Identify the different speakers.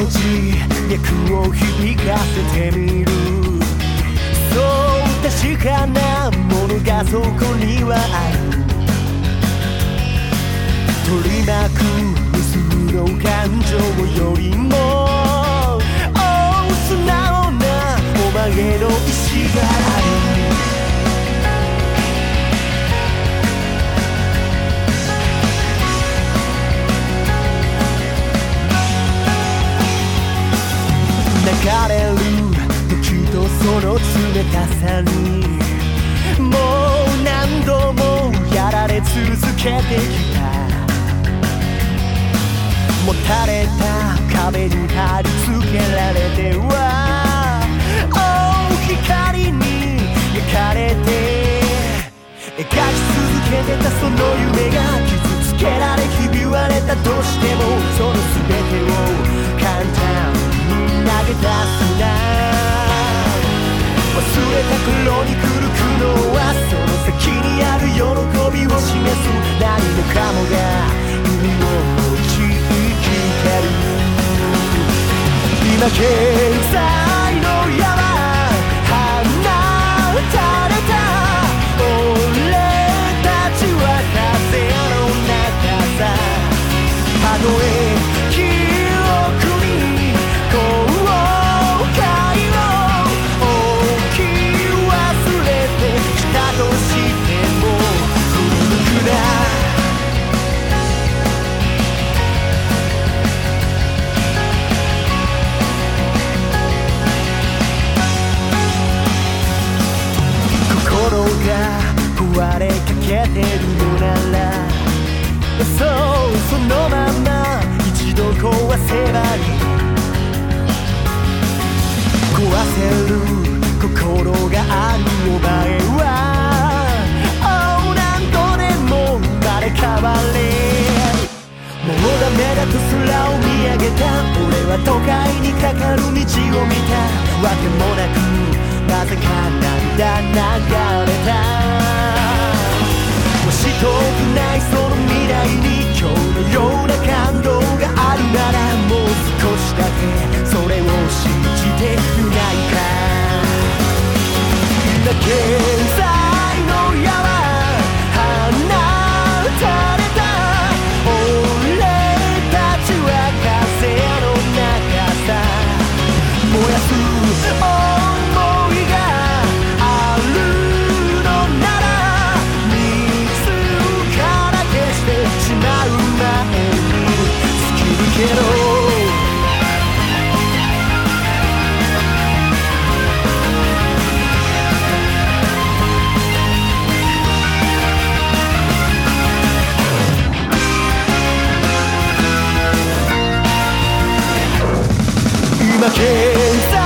Speaker 1: を響かせてみる。そう確かなものがそこにはある。取り巻く無数の感情よりもお素直なお前の意志が流れる時とその冷たさにもう何度もやられ続けてきた。もたれた壁に貼り付けられてはお光に焼かれて。描き続けてたその夢が傷つけられひび割れたとしてもその全てを簡単げ出すな忘れた頃に来る。苦悩はその先にある。喜びを示す何もかもが海を導ける。今現在の矢は放たれた俺たちは風の中さたとわせる心があるお前は oh 何度でも生まれ変われもうダメだと空を見上げた俺は都会にかかる道を見たわけもなくなぜか涙流 gente.